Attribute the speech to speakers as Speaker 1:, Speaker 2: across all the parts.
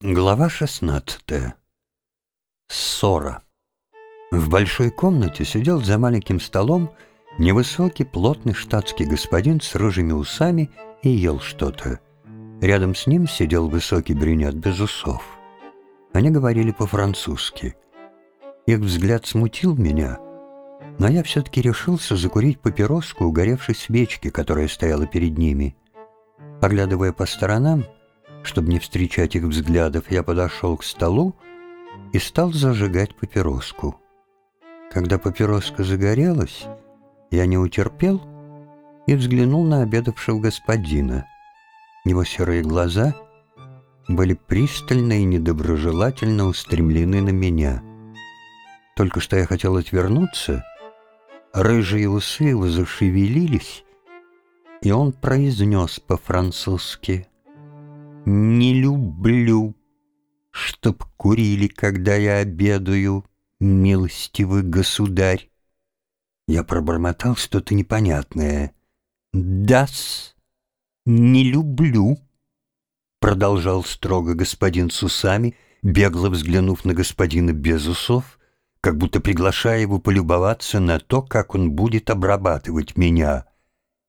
Speaker 1: Глава 16. Ссора. В большой комнате сидел за маленьким столом невысокий, плотный штатский господин с рыжими усами и ел что-то. Рядом с ним сидел высокий брюнет без усов. Они говорили по-французски. Их взгляд смутил меня, но я все-таки решился закурить папироску угоревшей свечки, которая стояла перед ними. Поглядывая по сторонам, чтобы не встречать их взглядов, я подошел к столу и стал зажигать папироску. Когда папироска загорелась, я не утерпел и взглянул на обедавшего господина. Его серые глаза были пристально и недоброжелательно устремлены на меня. Только что я хотел отвернуться, рыжие усы его зашевелились, и он произнес по-французски не люблю, чтоб курили, когда я обедаю, милостивый государь. Я пробормотал что-то непонятное. «Дас, не люблю», — продолжал строго господин с усами, бегло взглянув на господина без усов, как будто приглашая его полюбоваться на то, как он будет обрабатывать меня.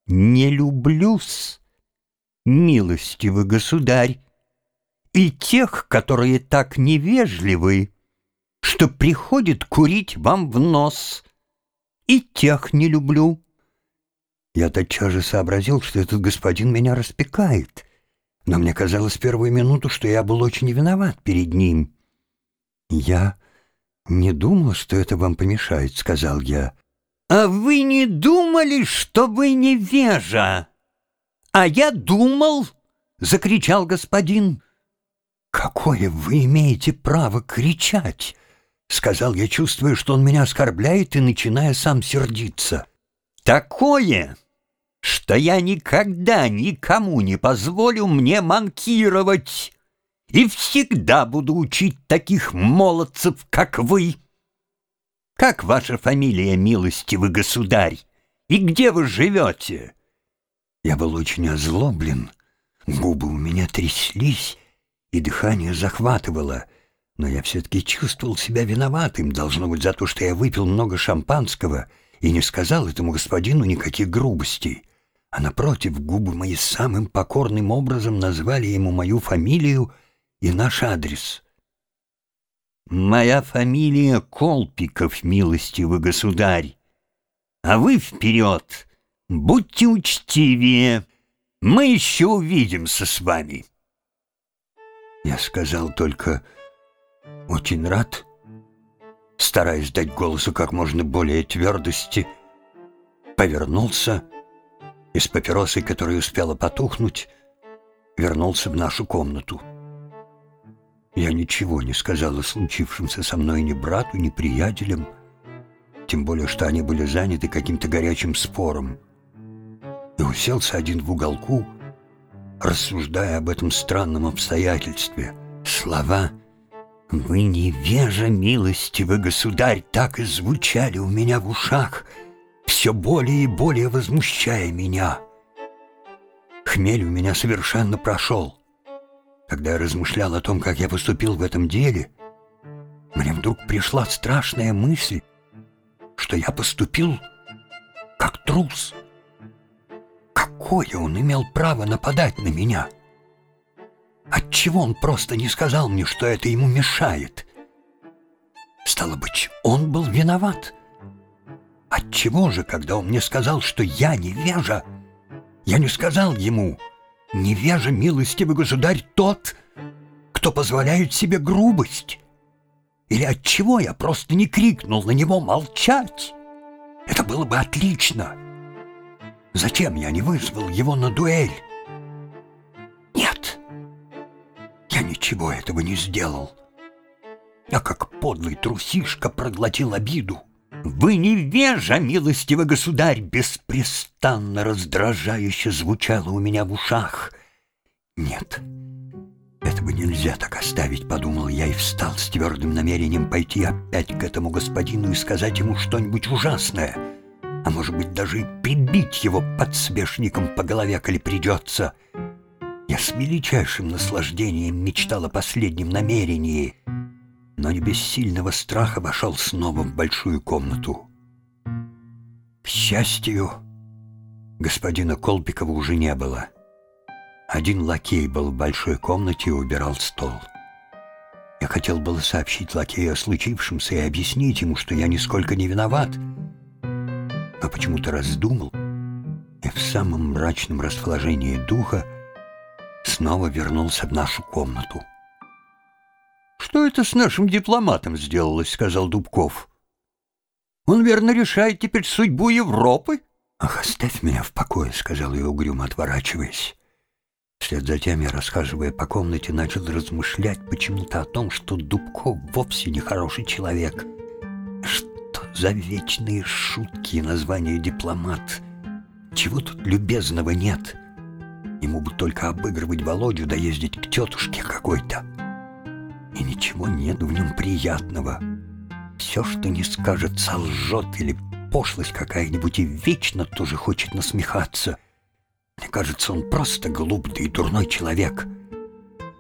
Speaker 1: «Не люблю-с» милостивый государь, и тех, которые так невежливы, что приходит курить вам в нос, и тех не люблю. Я тотчас же сообразил, что этот господин меня распекает, но мне казалось первую минуту, что я был очень виноват перед ним. «Я не думал, что это вам помешает», — сказал я. «А вы не думали, что вы невежа?» «А я думал!» — закричал господин. «Какое вы имеете право кричать?» — сказал я, чувствуя, что он меня оскорбляет и начиная сам сердиться. «Такое, что я никогда никому не позволю мне манкировать и всегда буду учить таких молодцев, как вы. Как ваша фамилия, милостивый государь, и где вы живете?» Я был очень озлоблен, губы у меня тряслись, и дыхание захватывало, но я все-таки чувствовал себя виноватым, должно быть, за то, что я выпил много шампанского и не сказал этому господину никаких грубостей. А напротив, губы мои самым покорным образом назвали ему мою фамилию и наш адрес. «Моя фамилия Колпиков, милостивый государь, а вы вперед!» Будьте учтивее, мы еще увидимся с вами. Я сказал только «очень рад», стараясь дать голосу как можно более твердости, повернулся. И с папиросой, которая успела потухнуть, вернулся в нашу комнату. Я ничего не сказал о случившемся со мной ни брату, ни приятелям, тем более, что они были заняты каким-то горячим спором и уселся один в уголку, рассуждая об этом странном обстоятельстве. Слова «Вы невежа, милостивый государь» так и звучали у меня в ушах, все более и более возмущая меня. Хмель у меня совершенно прошел. Когда я размышлял о том, как я поступил в этом деле, мне вдруг пришла страшная мысль, что я поступил как трус — Какое он имел право нападать на меня? Отчего он просто не сказал мне, что это ему мешает? Стало быть, он был виноват. Отчего же, когда он мне сказал, что я невежа, я не сказал ему, невежа, милостивый государь, тот, кто позволяет себе грубость? Или отчего я просто не крикнул на него молчать? Это было бы отлично. Зачем я не вызвал его на дуэль? Нет, я ничего этого не сделал. Я как подлый трусишка проглотил обиду. «Вы невежа, милостивый государь!» Беспрестанно раздражающе звучало у меня в ушах. «Нет, этого нельзя так оставить», — подумал я и встал с твердым намерением пойти опять к этому господину и сказать ему что-нибудь ужасное — а может быть даже и прибить его подсвечником по голове, коли придется. Я с величайшим наслаждением мечтал о последнем намерении, но не без сильного страха вошел снова в большую комнату. К счастью, господина Колпикова уже не было. Один лакей был в большой комнате и убирал стол. Я хотел было сообщить лакею о случившемся и объяснить ему, что я нисколько не виноват, но почему-то раздумал и в самом мрачном расположении духа снова вернулся в нашу комнату. «Что это с нашим дипломатом сделалось?» — сказал Дубков. «Он, верно, решает теперь судьбу Европы?» «Ах, оставь меня в покое», — сказал я угрюмо, отворачиваясь. Вслед за тем я, расхаживая по комнате, начал размышлять почему-то о том, что Дубков вовсе не хороший человек. За вечные шутки и название «дипломат»? Чего тут любезного нет? Ему бы только обыгрывать Володю да к тетушке какой-то. И ничего нет в нем приятного. Все, что не скажет, солжет или пошлость какая-нибудь и вечно тоже хочет насмехаться — мне кажется, он просто глупый и дурной человек.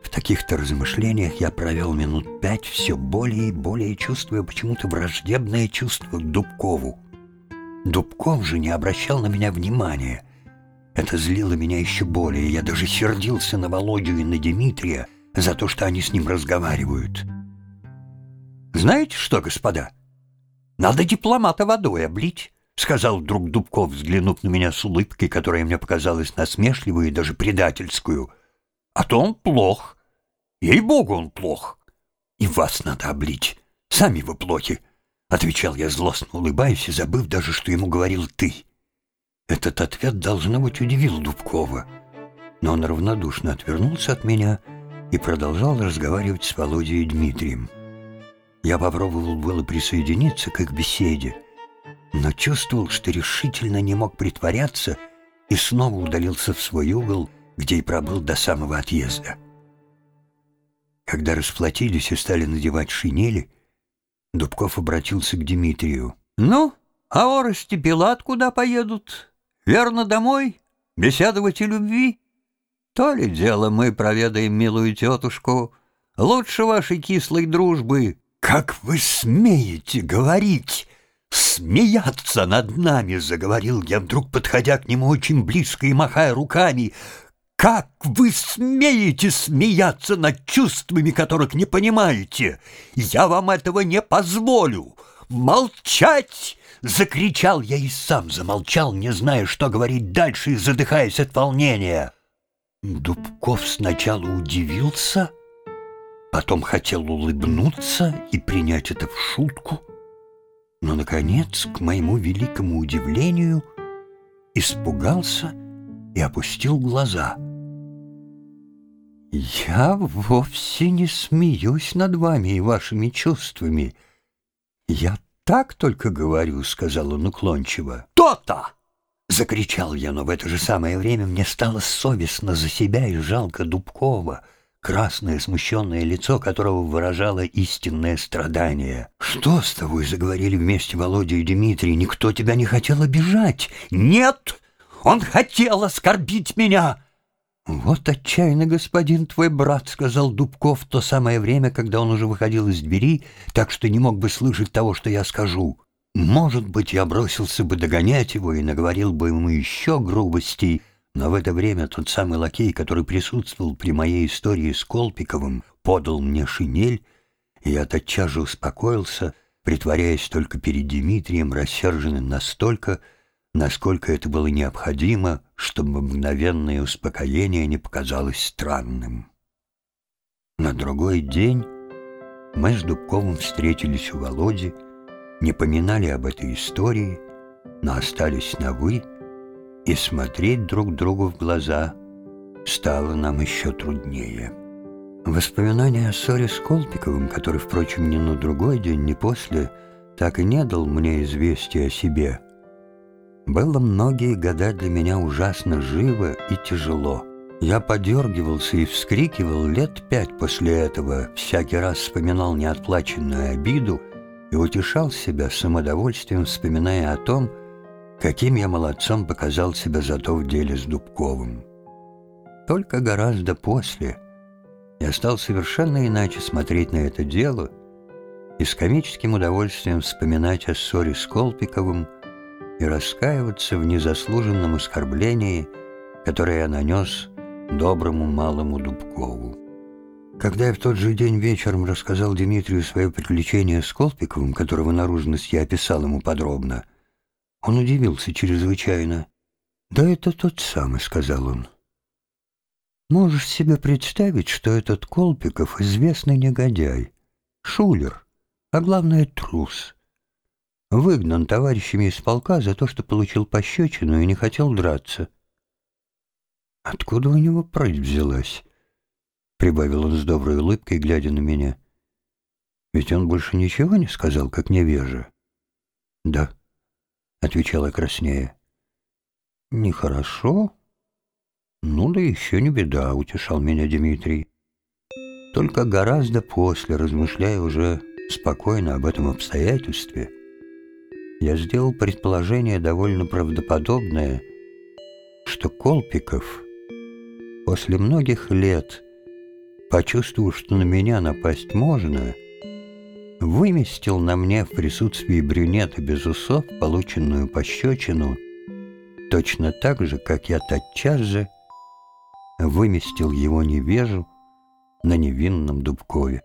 Speaker 1: В таких-то размышлениях я провел минут пять, все более и более чувствуя почему-то враждебное чувство к Дубкову. Дубков же не обращал на меня внимания. Это злило меня еще более. Я даже сердился на Володю и на Дмитрия за то, что они с ним разговаривают. «Знаете что, господа? Надо дипломата водой облить» сказал вдруг Дубков, взглянув на меня с улыбкой, которая мне показалась насмешливой и даже предательскую. «А то он плох. Ей-богу, он плох. И вас надо облить. Сами вы плохи», — отвечал я злостно, улыбаясь и забыв даже, что ему говорил «ты». Этот ответ, должно быть, удивил Дубкова. Но он равнодушно отвернулся от меня и продолжал разговаривать с Володей и Дмитрием. Я попробовал было присоединиться к их беседе, — но чувствовал, что решительно не мог притворяться и снова удалился в свой угол, где и пробыл до самого отъезда. Когда расплатились и стали надевать шинели, Дубков обратился к Дмитрию. «Ну, а Орости Пилат куда поедут? Верно, домой? Беседовать и любви? То ли дело мы проведаем милую тетушку. Лучше вашей кислой дружбы. Как вы смеете говорить?» смеяться над нами!» — заговорил я, вдруг подходя к нему очень близко и махая руками. «Как вы смеете смеяться над чувствами, которых не понимаете? Я вам этого не позволю! Молчать!» — закричал я и сам замолчал, не зная, что говорить дальше и задыхаясь от волнения. Дубков сначала удивился, потом хотел улыбнуться и принять это в шутку — но, наконец, к моему великому удивлению, испугался и опустил глаза. «Я вовсе не смеюсь над вами и вашими чувствами. Я так только говорю», — сказал он уклончиво. «То-то!» — закричал я, но в это же самое время мне стало совестно за себя и жалко Дубкова — красное смущенное лицо которого выражало истинное страдание. «Что с тобой?» — заговорили вместе Володя и Дмитрий. «Никто тебя не хотел обижать!» «Нет! Он хотел оскорбить меня!» «Вот отчаянно, господин твой брат», — сказал Дубков в то самое время, когда он уже выходил из двери, так что не мог бы слышать того, что я скажу. «Может быть, я бросился бы догонять его и наговорил бы ему еще грубостей, но в это время тот самый лакей, который присутствовал при моей истории с Колпиковым, подал мне шинель, и я тотчас же успокоился, притворяясь только перед Дмитрием, рассерженным настолько, насколько это было необходимо, чтобы мгновенное успокоение не показалось странным. На другой день мы с Дубковым встретились у Володи, не поминали об этой истории, но остались на «вы», и смотреть друг другу в глаза стало нам еще труднее. Воспоминание о ссоре с Колпиковым, который, впрочем, ни на другой день, ни после, так и не дал мне известия о себе, было многие года для меня ужасно живо и тяжело. Я подергивался и вскрикивал лет пять после этого, всякий раз вспоминал неотплаченную обиду и утешал себя самодовольствием, вспоминая о том, Каким я молодцом показал себя зато в деле с Дубковым. Только гораздо после я стал совершенно иначе смотреть на это дело и с комическим удовольствием вспоминать о ссоре с Колпиковым и раскаиваться в незаслуженном оскорблении, которое я нанес доброму малому Дубкову. Когда я в тот же день вечером рассказал Дмитрию свое приключение с Колпиковым, которого наружность я описал ему подробно, он удивился чрезвычайно. «Да это тот самый», — сказал он. «Можешь себе представить, что этот Колпиков — известный негодяй, шулер, а главное — трус. Выгнан товарищами из полка за то, что получил пощечину и не хотел драться. Откуда у него прыть взялась?» — прибавил он с доброй улыбкой, глядя на меня. «Ведь он больше ничего не сказал, как невежа?» «Да», — отвечала краснея. «Нехорошо?» «Ну да еще не беда», — утешал меня Дмитрий. Только гораздо после, размышляя уже спокойно об этом обстоятельстве, я сделал предположение довольно правдоподобное, что Колпиков после многих лет, почувствовав, что на меня напасть можно, выместил на мне в присутствии брюнета без усов полученную пощечину точно так же, как я тотчас же выместил его невежу на невинном Дубкове.